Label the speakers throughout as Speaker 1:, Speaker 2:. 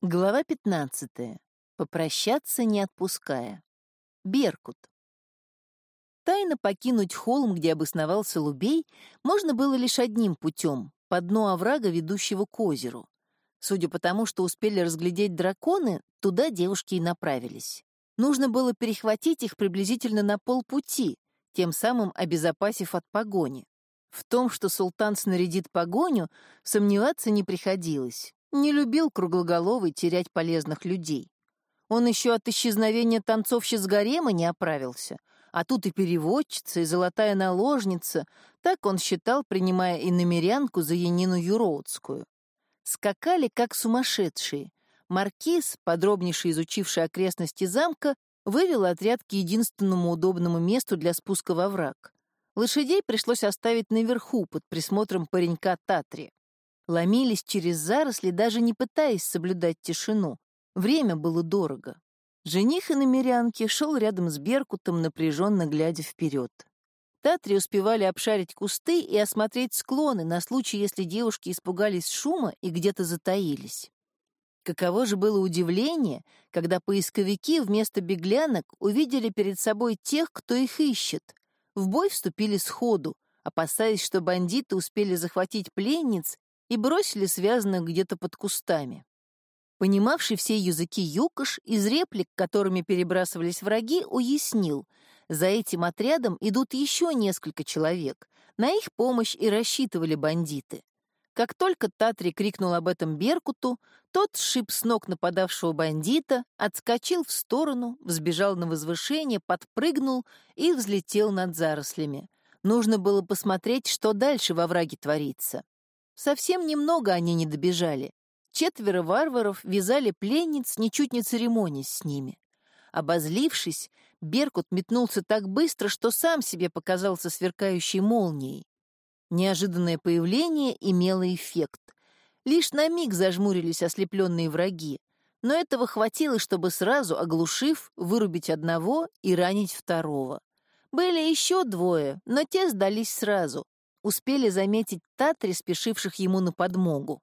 Speaker 1: Глава 15. Попрощаться не отпуская. Беркут. Тайно покинуть холм, где обосновался Лубей, можно было лишь одним путем — по дну оврага, ведущего к озеру. Судя по тому, что успели разглядеть драконы, туда девушки и направились. Нужно было перехватить их приблизительно на полпути, тем самым обезопасив от погони. В том, что султан снарядит погоню, сомневаться не приходилось. Не любил круглоголовый терять полезных людей. Он еще от исчезновения танцовщиц гарема не оправился, а тут и переводчица, и золотая наложница, так он считал, принимая и намерянку за Янину Юроудскую. Скакали, как сумасшедшие. Маркиз, подробнейше изучивший окрестности замка, вывел отряд к единственному удобному месту для спуска во враг. Лошадей пришлось оставить наверху под присмотром паренька Татри ломились через заросли, даже не пытаясь соблюдать тишину. Время было дорого. Жених и намерянки шел рядом с Беркутом, напряженно глядя вперед. Татри успевали обшарить кусты и осмотреть склоны на случай, если девушки испугались шума и где-то затаились. Каково же было удивление, когда поисковики вместо беглянок увидели перед собой тех, кто их ищет. В бой вступили сходу, опасаясь, что бандиты успели захватить пленниц и бросили связанных где-то под кустами. Понимавший все языки Юкош из реплик, которыми перебрасывались враги, уяснил, за этим отрядом идут еще несколько человек, на их помощь и рассчитывали бандиты. Как только Татри крикнул об этом Беркуту, тот сшиб с ног нападавшего бандита, отскочил в сторону, взбежал на возвышение, подпрыгнул и взлетел над зарослями. Нужно было посмотреть, что дальше во враге творится. Совсем немного они не добежали. Четверо варваров вязали пленниц, ничуть не церемонясь с ними. Обозлившись, Беркут метнулся так быстро, что сам себе показался сверкающей молнией. Неожиданное появление имело эффект. Лишь на миг зажмурились ослепленные враги, но этого хватило, чтобы сразу, оглушив, вырубить одного и ранить второго. Были еще двое, но те сдались сразу, успели заметить Татри, спешивших ему на подмогу.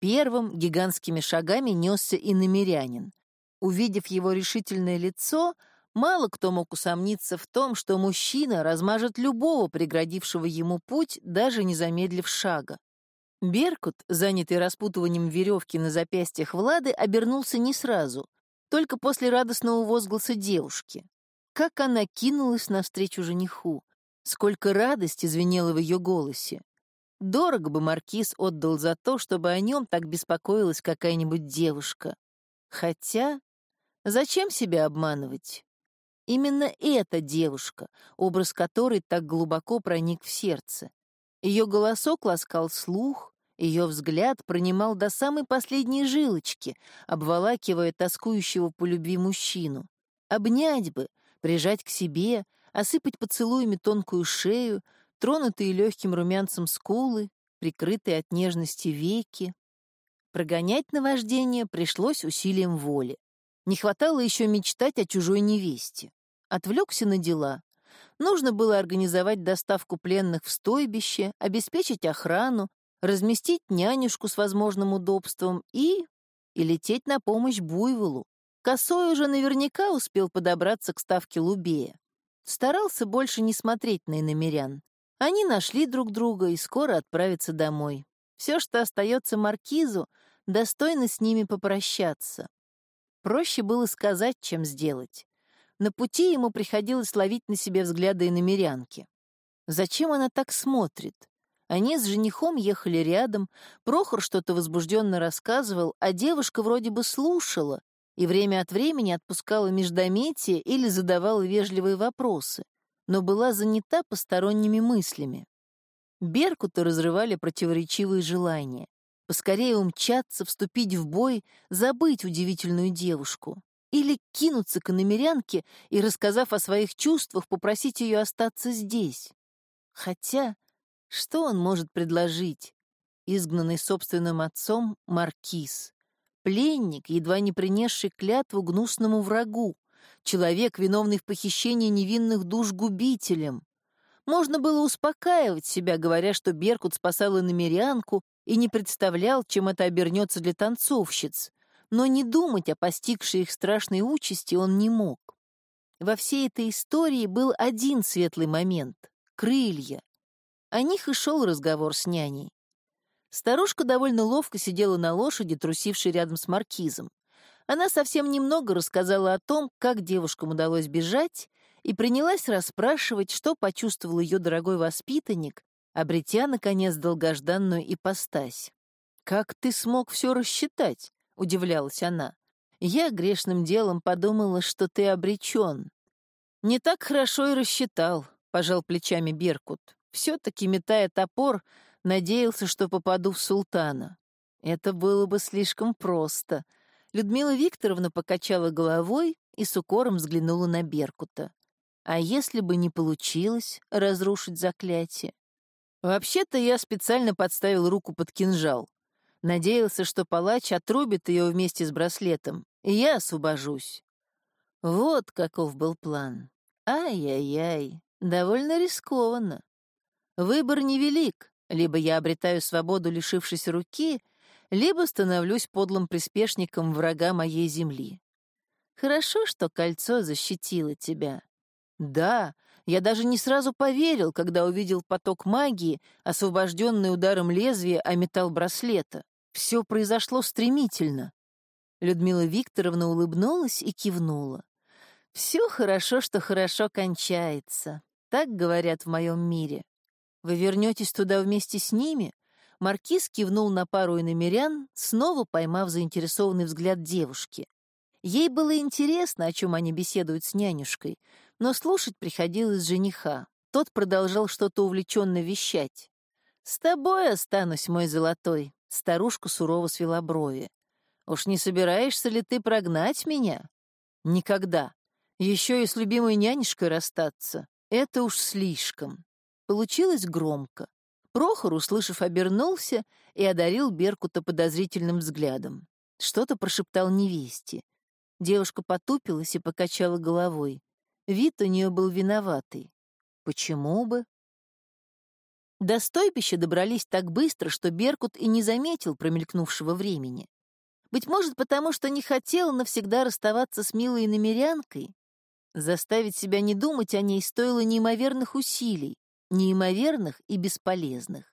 Speaker 1: Первым гигантскими шагами несся и намерянин. Увидев его решительное лицо, мало кто мог усомниться в том, что мужчина размажет любого преградившего ему путь, даже не замедлив шага. Беркут, занятый распутыванием веревки на запястьях Влады, обернулся не сразу, только после радостного возгласа девушки. Как она кинулась навстречу жениху. Сколько радости звенело в ее голосе. Дорого бы маркиз отдал за то, чтобы о нем так беспокоилась какая-нибудь девушка. Хотя, зачем себя обманывать? Именно эта девушка, образ которой так глубоко проник в сердце. Ее голосок ласкал слух, ее взгляд пронимал до самой последней жилочки, обволакивая тоскующего по любви мужчину. Обнять бы, прижать к себе, осыпать поцелуями тонкую шею, тронутые легким румянцем скулы, прикрытые от нежности веки. Прогонять наваждение пришлось усилием воли. Не хватало еще мечтать о чужой невесте. Отвлекся на дела. Нужно было организовать доставку пленных в стойбище, обеспечить охрану, разместить нянюшку с возможным удобством и... и лететь на помощь буйволу. Косой уже наверняка успел подобраться к ставке Лубея. Старался больше не смотреть на иномерян. Они нашли друг друга и скоро отправятся домой. Все, что остается Маркизу, достойно с ними попрощаться. Проще было сказать, чем сделать. На пути ему приходилось ловить на себе взгляды иномерянки. Зачем она так смотрит? Они с женихом ехали рядом, Прохор что-то возбужденно рассказывал, а девушка вроде бы слушала, и время от времени отпускала междометие или задавала вежливые вопросы, но была занята посторонними мыслями. Беркута разрывали противоречивые желания. Поскорее умчаться, вступить в бой, забыть удивительную девушку. Или кинуться к иномерянке и, рассказав о своих чувствах, попросить ее остаться здесь. Хотя, что он может предложить? Изгнанный собственным отцом Маркиз пленник, едва не принесший клятву гнусному врагу, человек, виновный в похищении невинных душ губителем. Можно было успокаивать себя, говоря, что Беркут спасал иномерянку и не представлял, чем это обернется для танцовщиц. но не думать о постигшей их страшной участи он не мог. Во всей этой истории был один светлый момент — крылья. О них и шел разговор с няней. Старушка довольно ловко сидела на лошади, трусившей рядом с маркизом. Она совсем немного рассказала о том, как девушкам удалось бежать, и принялась расспрашивать, что почувствовал ее дорогой воспитанник, обретя, наконец, долгожданную ипостась. «Как ты смог все рассчитать?» — удивлялась она. «Я грешным делом подумала, что ты обречен». «Не так хорошо и рассчитал», — пожал плечами Беркут. «Все-таки, метая топор, надеялся, что попаду в султана. Это было бы слишком просто». Людмила Викторовна покачала головой и с укором взглянула на Беркута. А если бы не получилось разрушить заклятие? Вообще-то я специально подставил руку под кинжал. Надеялся, что палач отрубит ее вместе с браслетом, и я освобожусь. Вот каков был план. Ай-яй-яй, довольно рискованно. Выбор невелик. Либо я обретаю свободу, лишившись руки, либо становлюсь подлым приспешником врага моей земли. Хорошо, что кольцо защитило тебя. Да, я даже не сразу поверил, когда увидел поток магии, освобожденный ударом лезвия о металл браслета. Все произошло стремительно. Людмила Викторовна улыбнулась и кивнула. «Все хорошо, что хорошо кончается. Так говорят в моем мире. Вы вернетесь туда вместе с ними?» Маркиз кивнул на пару иномерян, снова поймав заинтересованный взгляд девушки. Ей было интересно, о чем они беседуют с нянюшкой, но слушать приходилось жениха. Тот продолжал что-то увлеченно вещать. «С тобой останусь, мой золотой», — старушка сурово свела брови. «Уж не собираешься ли ты прогнать меня?» «Никогда. Еще и с любимой нянюшкой расстаться. Это уж слишком». Получилось громко. Прохор, услышав, обернулся и одарил Беркута подозрительным взглядом. Что-то прошептал невесте. Девушка потупилась и покачала головой. Вид у нее был виноватый. Почему бы? До стойбища добрались так быстро, что Беркут и не заметил промелькнувшего времени. Быть может, потому что не хотел навсегда расставаться с милой намерянкой? Заставить себя не думать о ней стоило неимоверных усилий, неимоверных и бесполезных.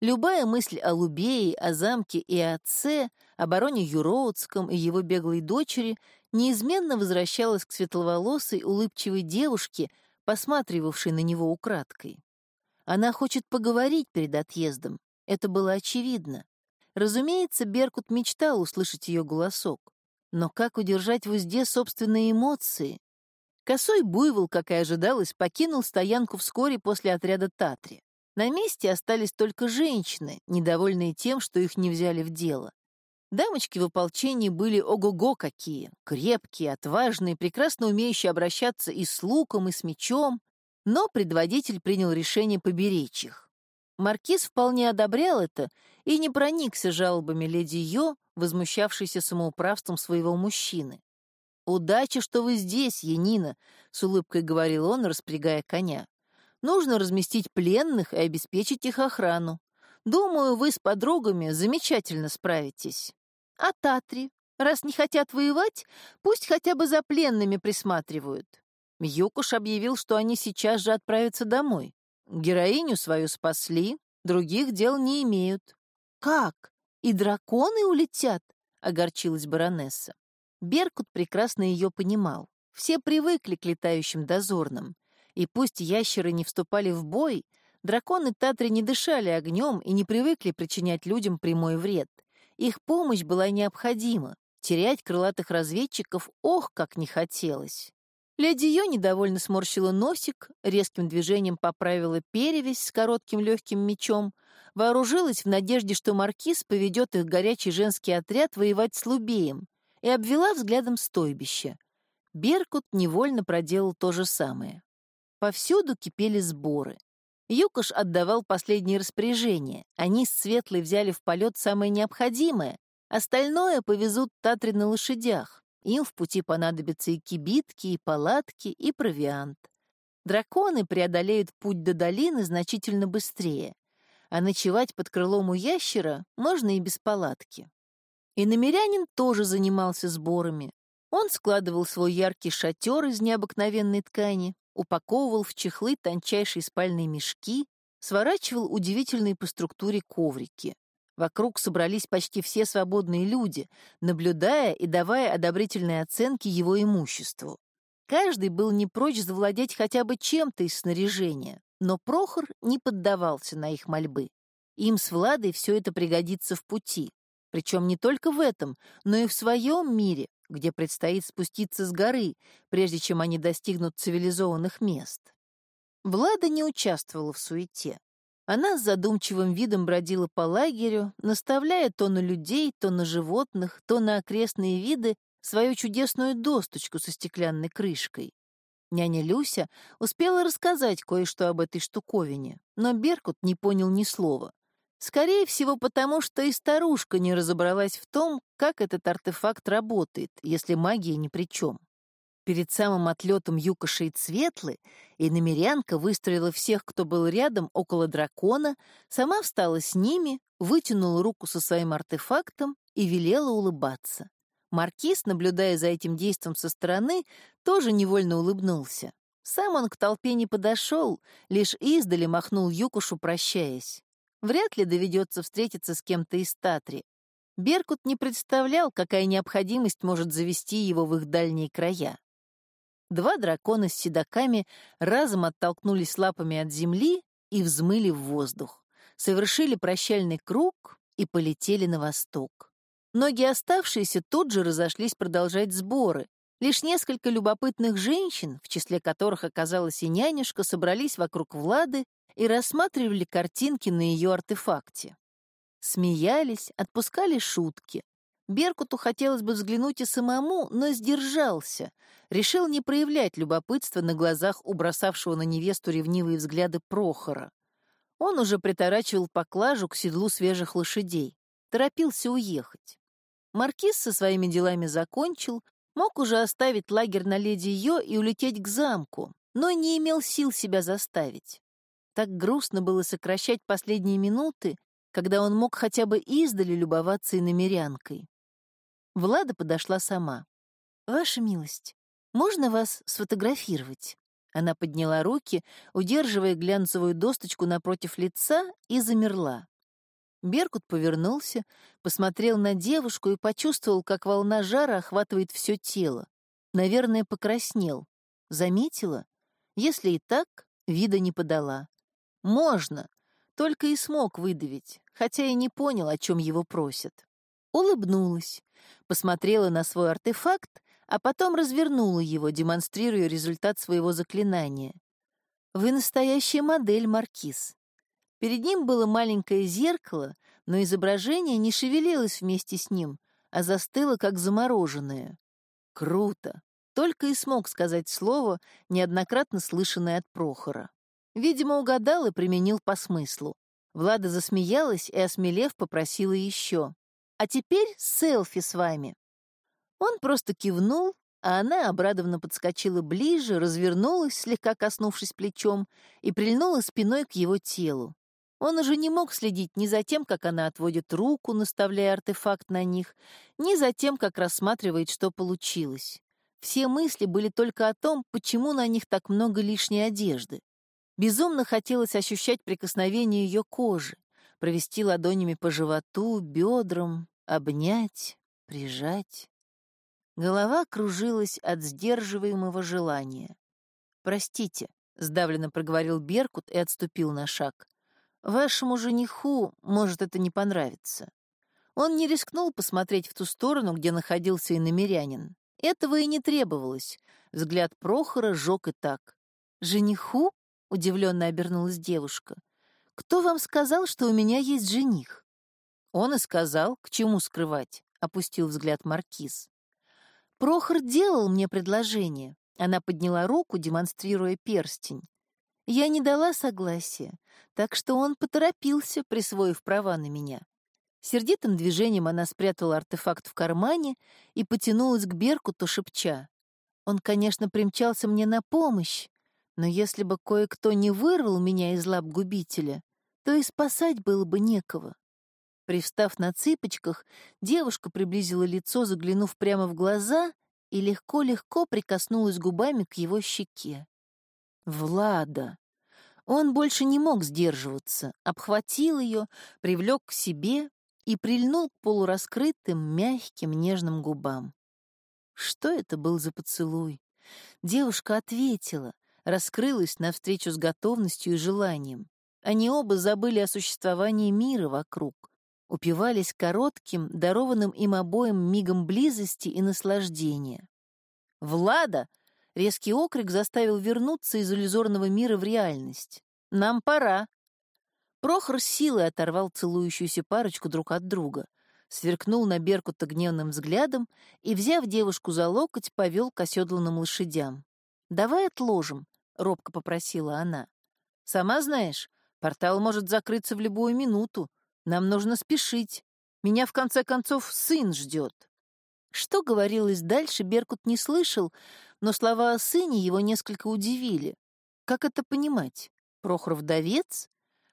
Speaker 1: Любая мысль о Лубее, о замке и о отце, о бароне Юроудском и его беглой дочери неизменно возвращалась к светловолосой, улыбчивой девушке, посматривавшей на него украдкой. Она хочет поговорить перед отъездом, это было очевидно. Разумеется, Беркут мечтал услышать ее голосок. Но как удержать в узде собственные эмоции? Косой буйвол, как и ожидалось, покинул стоянку вскоре после отряда Татри. На месте остались только женщины, недовольные тем, что их не взяли в дело. Дамочки в ополчении были ого-го какие, крепкие, отважные, прекрасно умеющие обращаться и с луком, и с мечом, но предводитель принял решение поберечь их. Маркиз вполне одобрял это и не проникся жалобами леди Йо, возмущавшейся самоуправством своего мужчины. «Удачи, что вы здесь, Янина», — с улыбкой говорил он, распрягая коня. Нужно разместить пленных и обеспечить их охрану. Думаю, вы с подругами замечательно справитесь. А Татри, раз не хотят воевать, пусть хотя бы за пленными присматривают. Юкуш объявил, что они сейчас же отправятся домой. Героиню свою спасли, других дел не имеют. Как? И драконы улетят? Огорчилась баронесса. Беркут прекрасно ее понимал. Все привыкли к летающим дозорным. И пусть ящеры не вступали в бой, драконы Татри не дышали огнем и не привыкли причинять людям прямой вред. Их помощь была необходима. Терять крылатых разведчиков ох, как не хотелось. Леди Йо недовольно сморщила носик, резким движением поправила перевязь с коротким легким мечом, вооружилась в надежде, что маркиз поведет их горячий женский отряд воевать с Лубеем, и обвела взглядом стойбище. Беркут невольно проделал то же самое. Повсюду кипели сборы. Юкош отдавал последние распоряжения. Они с Светлой взяли в полет самое необходимое. Остальное повезут Татри на лошадях. Им в пути понадобятся и кибитки, и палатки, и провиант. Драконы преодолеют путь до долины значительно быстрее, а ночевать под крылом у ящера можно и без палатки. И намерянин тоже занимался сборами. Он складывал свой яркий шатер из необыкновенной ткани, упаковывал в чехлы тончайшие спальные мешки, сворачивал удивительные по структуре коврики. Вокруг собрались почти все свободные люди, наблюдая и давая одобрительные оценки его имуществу. Каждый был не прочь завладеть хотя бы чем-то из снаряжения, но Прохор не поддавался на их мольбы. Им с Владой все это пригодится в пути, причем не только в этом, но и в своем мире, где предстоит спуститься с горы, прежде чем они достигнут цивилизованных мест. Влада не участвовала в суете. Она с задумчивым видом бродила по лагерю, наставляя то на людей, то на животных, то на окрестные виды свою чудесную досточку со стеклянной крышкой. Няня Люся успела рассказать кое-что об этой штуковине, но Беркут не понял ни слова. Скорее всего, потому что и старушка не разобралась в том, как этот артефакт работает, если магия ни при чем. Перед самым отлетом Юкоши и Цветлы иномерянка выстроила всех, кто был рядом, около дракона, сама встала с ними, вытянула руку со своим артефактом и велела улыбаться. Маркиз, наблюдая за этим действом со стороны, тоже невольно улыбнулся. Сам он к толпе не подошел, лишь издали махнул Юкушу, прощаясь. Вряд ли доведется встретиться с кем-то из Татри. Беркут не представлял, какая необходимость может завести его в их дальние края. Два дракона с седаками разом оттолкнулись лапами от земли и взмыли в воздух, совершили прощальный круг и полетели на восток. Многие оставшиеся тут же разошлись продолжать сборы. Лишь несколько любопытных женщин, в числе которых оказалась и нянюшка, собрались вокруг Влады и рассматривали картинки на ее артефакте. Смеялись, отпускали шутки. Беркуту хотелось бы взглянуть и самому, но сдержался. Решил не проявлять любопытства на глазах у бросавшего на невесту ревнивые взгляды Прохора. Он уже приторачивал поклажу к седлу свежих лошадей. Торопился уехать. Маркиз со своими делами закончил, мог уже оставить лагерь на леди Йо и улететь к замку, но не имел сил себя заставить. Так грустно было сокращать последние минуты, когда он мог хотя бы издали любоваться иномерянкой. Влада подошла сама. «Ваша милость, можно вас сфотографировать?» Она подняла руки, удерживая глянцевую досточку напротив лица, и замерла. Беркут повернулся, посмотрел на девушку и почувствовал, как волна жара охватывает все тело. Наверное, покраснел. Заметила? Если и так, вида не подала. Можно, только и смог выдавить, хотя и не понял, о чем его просят. Улыбнулась, посмотрела на свой артефакт, а потом развернула его, демонстрируя результат своего заклинания. «Вы настоящая модель, Маркиз». Перед ним было маленькое зеркало, но изображение не шевелилось вместе с ним, а застыло, как замороженное. Круто! Только и смог сказать слово, неоднократно слышанное от Прохора. Видимо, угадал и применил по смыслу. Влада засмеялась и, осмелев, попросила еще. «А теперь селфи с вами». Он просто кивнул, а она обрадованно подскочила ближе, развернулась, слегка коснувшись плечом, и прильнула спиной к его телу. Он уже не мог следить ни за тем, как она отводит руку, наставляя артефакт на них, ни за тем, как рассматривает, что получилось. Все мысли были только о том, почему на них так много лишней одежды. Безумно хотелось ощущать прикосновение ее кожи, провести ладонями по животу, бедрам, обнять, прижать. Голова кружилась от сдерживаемого желания. «Простите», — сдавленно проговорил Беркут и отступил на шаг. «Вашему жениху может это не понравиться». Он не рискнул посмотреть в ту сторону, где находился и намерянин. Этого и не требовалось. Взгляд Прохора жег и так. «Жениху?» — удивленно обернулась девушка. «Кто вам сказал, что у меня есть жених?» «Он и сказал, к чему скрывать», — опустил взгляд Маркиз. «Прохор делал мне предложение». Она подняла руку, демонстрируя перстень. Я не дала согласия, так что он поторопился, присвоив права на меня. Сердитым движением она спрятала артефакт в кармане и потянулась к Беркуту, шепча. Он, конечно, примчался мне на помощь, но если бы кое-кто не вырвал меня из лап губителя, то и спасать было бы некого. Привстав на цыпочках, девушка приблизила лицо, заглянув прямо в глаза, и легко-легко прикоснулась губами к его щеке. Влада! Он больше не мог сдерживаться, обхватил ее, привлек к себе и прильнул к полураскрытым, мягким, нежным губам. Что это был за поцелуй? Девушка ответила, раскрылась навстречу с готовностью и желанием. Они оба забыли о существовании мира вокруг, упивались коротким, дарованным им обоим мигом близости и наслаждения. «Влада!» — резкий окрик заставил вернуться из иллюзорного мира в реальность. «Нам пора!» Прохор силой оторвал целующуюся парочку друг от друга, сверкнул на Беркута гневным взглядом и, взяв девушку за локоть, повел к оседланным лошадям. «Давай отложим», — робко попросила она. «Сама знаешь, портал может закрыться в любую минуту. Нам нужно спешить. Меня, в конце концов, сын ждет». Что говорилось дальше, Беркут не слышал, но слова о сыне его несколько удивили. Как это понимать? Прохор вдовец?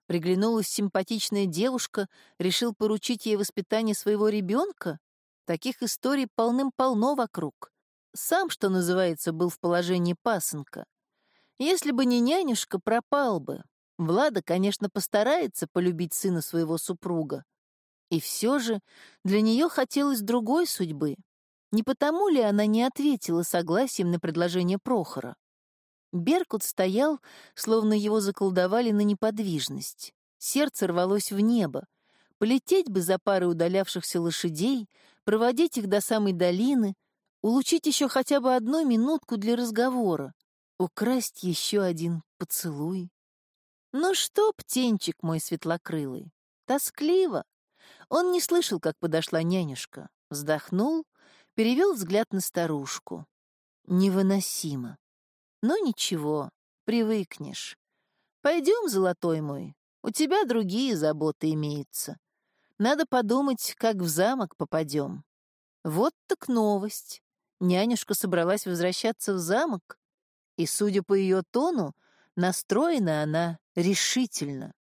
Speaker 1: Приглянулась симпатичная девушка, решил поручить ей воспитание своего ребенка? Таких историй полным-полно вокруг. Сам, что называется, был в положении пасынка. Если бы не нянюшка, пропал бы. Влада, конечно, постарается полюбить сына своего супруга. И все же для нее хотелось другой судьбы. Не потому ли она не ответила согласием на предложение Прохора? Беркут стоял, словно его заколдовали на неподвижность. Сердце рвалось в небо. Полететь бы за парой удалявшихся лошадей, проводить их до самой долины, улучить еще хотя бы одну минутку для разговора, украсть еще один поцелуй. Ну что, птенчик мой светлокрылый, тоскливо. Он не слышал, как подошла нянюшка, вздохнул, перевел взгляд на старушку. Невыносимо. Но ничего, привыкнешь. Пойдем, золотой мой, у тебя другие заботы имеются. Надо подумать, как в замок попадем. Вот так новость. Нянюшка собралась возвращаться в замок, и, судя по ее тону, настроена она решительно.